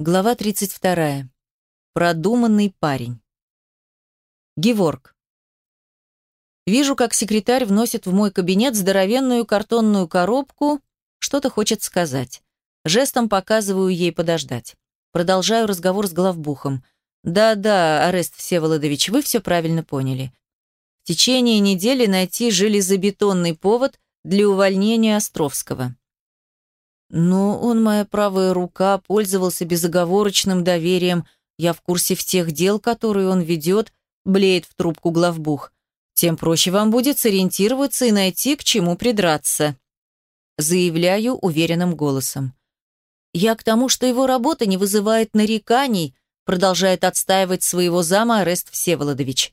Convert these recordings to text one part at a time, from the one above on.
Глава 32. Продуманный парень. Геворг. Вижу, как секретарь вносит в мой кабинет здоровенную картонную коробку, что-то хочет сказать. Жестом показываю ей подождать. Продолжаю разговор с главбухом. Да-да, Арест Всеволодович, вы все правильно поняли. В течение недели найти железобетонный повод для увольнения Островского. Но он, моя правая рука, пользовался безоговорочным доверием. Я в курсе всех дел, которые он ведет, блеет в трубку главбух. Тем проще вам будет сориентироваться и найти, к чему придраться. Заявляю уверенным голосом. Я к тому, что его работа не вызывает нареканий, продолжает отстаивать своего зама Арест Всеволодович.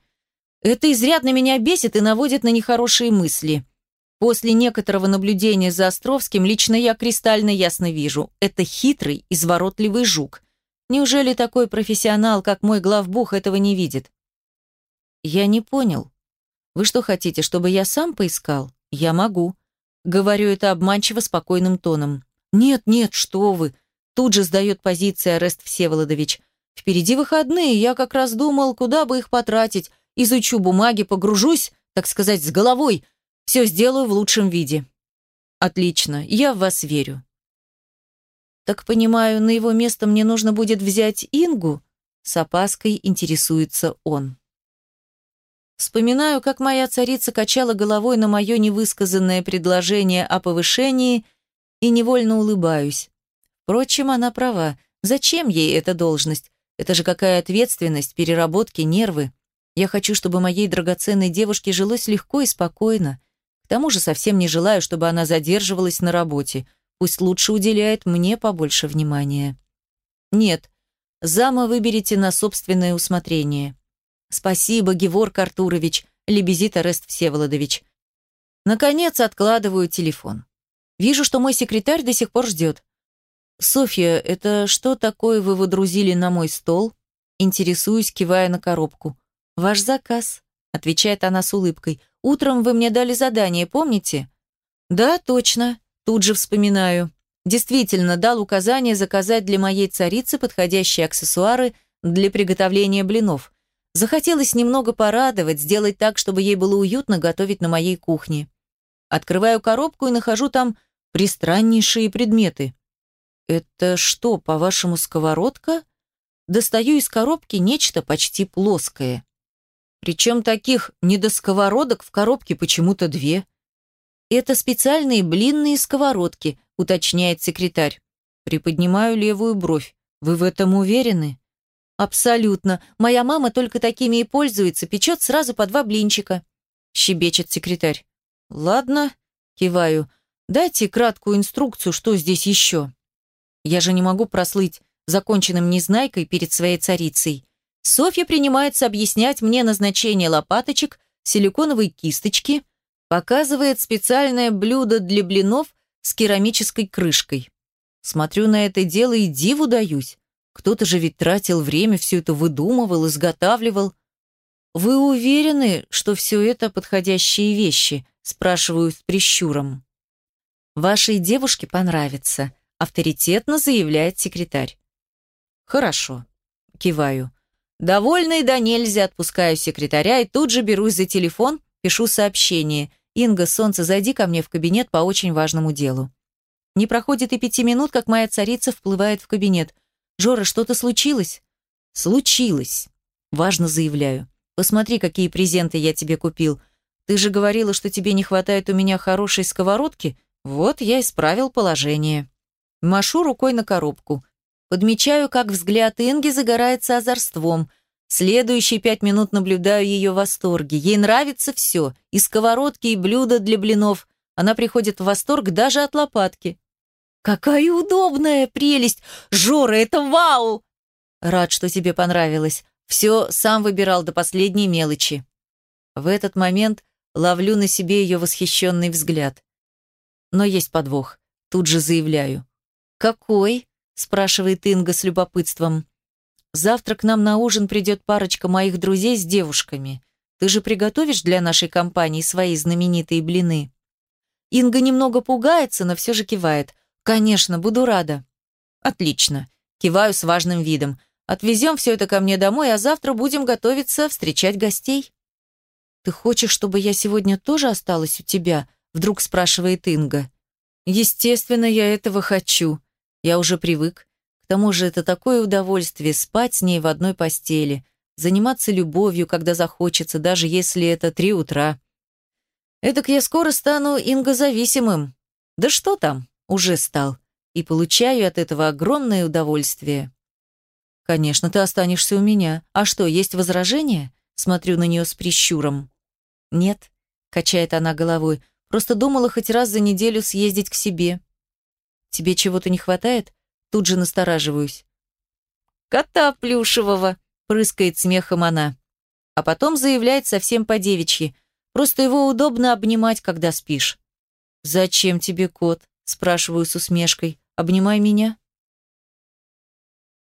Это изрядно меня бесит и наводит на нехорошие мысли. После некоторого наблюдения за Островским лично я кристально ясно вижу – это хитрый, изворотливый жук. Неужели такой профессионал, как мой главбух, этого не видит? Я не понял. Вы что хотите, чтобы я сам поискал? Я могу. Говорю это обманчиво спокойным тоном. Нет, нет, что вы. Тут же сдает позиция Арест Всеволодович. Впереди выходные, я как раз думал, куда бы их потратить. Изучу бумаги, погружусь, так сказать, с головой – все сделаю в лучшем виде. Отлично, я в вас верю. Так понимаю, на его место мне нужно будет взять Ингу? С опаской интересуется он. Вспоминаю, как моя царица качала головой на мое невысказанное предложение о повышении и невольно улыбаюсь. Впрочем, она права. Зачем ей эта должность? Это же какая ответственность, переработки, нервы. Я хочу, чтобы моей драгоценной девушке жилось легко и спокойно. Тому же совсем не желаю, чтобы она задерживалась на работе. Пусть лучше уделяет мне побольше внимания. Нет, зама выберите на собственное усмотрение. Спасибо, Геворг Артурович, лебезит Арест Всеволодович. Наконец откладываю телефон. Вижу, что мой секретарь до сих пор ждет. «Софья, это что такое вы водрузили на мой стол?» Интересуюсь, кивая на коробку. «Ваш заказ», — отвечает она с улыбкой. Утром вы мне дали задание, помните? Да, точно. Тут же вспоминаю. Действительно, дал указание заказать для моей царицы подходящие аксессуары для приготовления блинов. Захотелось немного порадовать, сделать так, чтобы ей было уютно готовить на моей кухне. Открываю коробку и нахожу там пристраннейшие предметы. Это что, по-вашему, сковородка? Достаю из коробки нечто почти плоское. Причем таких недосковородок в коробке почему-то две. Это специальные блинные сковородки, уточняет секретарь. Приподнимаю левую бровь. Вы в этом уверены? Абсолютно. Моя мама только такими и пользуется, печет сразу по два блинчика. Щебечет секретарь. Ладно, киваю. Дайте краткую инструкцию, что здесь еще. Я же не могу прослыть законченным незнайкой перед своей царицей. Софья принимается объяснять мне назначение лопаточек, силиконовой кисточки, показывает специальное блюдо для блинов с керамической крышкой. Смотрю на это дело и диву даюсь. Кто-то же ведь тратил время, все это выдумывал, изготавливал. «Вы уверены, что все это подходящие вещи?» спрашиваю с прищуром. «Вашей девушке понравится», авторитетно заявляет секретарь. «Хорошо», киваю. Довольный да нельзя, отпускаю секретаря и тут же берусь за телефон, пишу сообщение. «Инга, солнце, зайди ко мне в кабинет по очень важному делу». Не проходит и пяти минут, как моя царица вплывает в кабинет. «Жора, что-то случилось?» «Случилось», — важно заявляю. «Посмотри, какие презенты я тебе купил. Ты же говорила, что тебе не хватает у меня хорошей сковородки. Вот я исправил положение». Машу рукой на коробку. Подмечаю, как взгляд Инги загорается озорством. Следующие пять минут наблюдаю ее в восторге. Ей нравится все. И сковородки, и блюда для блинов. Она приходит в восторг даже от лопатки. «Какая удобная прелесть! Жора, это вау!» «Рад, что тебе понравилось. Все сам выбирал до последней мелочи». В этот момент ловлю на себе ее восхищенный взгляд. Но есть подвох. Тут же заявляю. «Какой?» Спрашивает Инга с любопытством. Завтра к нам на ужин придет парочка моих друзей с девушками. Ты же приготовишь для нашей компании свои знаменитые блины? Инга немного пугается, но все же кивает. Конечно, буду рада. Отлично. Киваю с важным видом. Отвезем все это ко мне домой, а завтра будем готовиться встречать гостей. «Ты хочешь, чтобы я сегодня тоже осталась у тебя?» Вдруг спрашивает Инга. «Естественно, я этого хочу. Я уже привык. К тому же это такое удовольствие спать с ней в одной постели, заниматься любовью, когда захочется, даже если это три утра. Эдак я скоро стану ингозависимым. Да что там, уже стал. И получаю от этого огромное удовольствие. Конечно, ты останешься у меня. А что, есть возражения? Смотрю на нее с прищуром. Нет, качает она головой. Просто думала хоть раз за неделю съездить к себе. Тебе чего-то не хватает? Тут же настораживаюсь. Кота плюшевого, прыскает смехом она. А потом заявляет совсем по-девичьи. Просто его удобно обнимать, когда спишь. «Зачем тебе кот?» – спрашиваю с усмешкой. «Обнимай меня».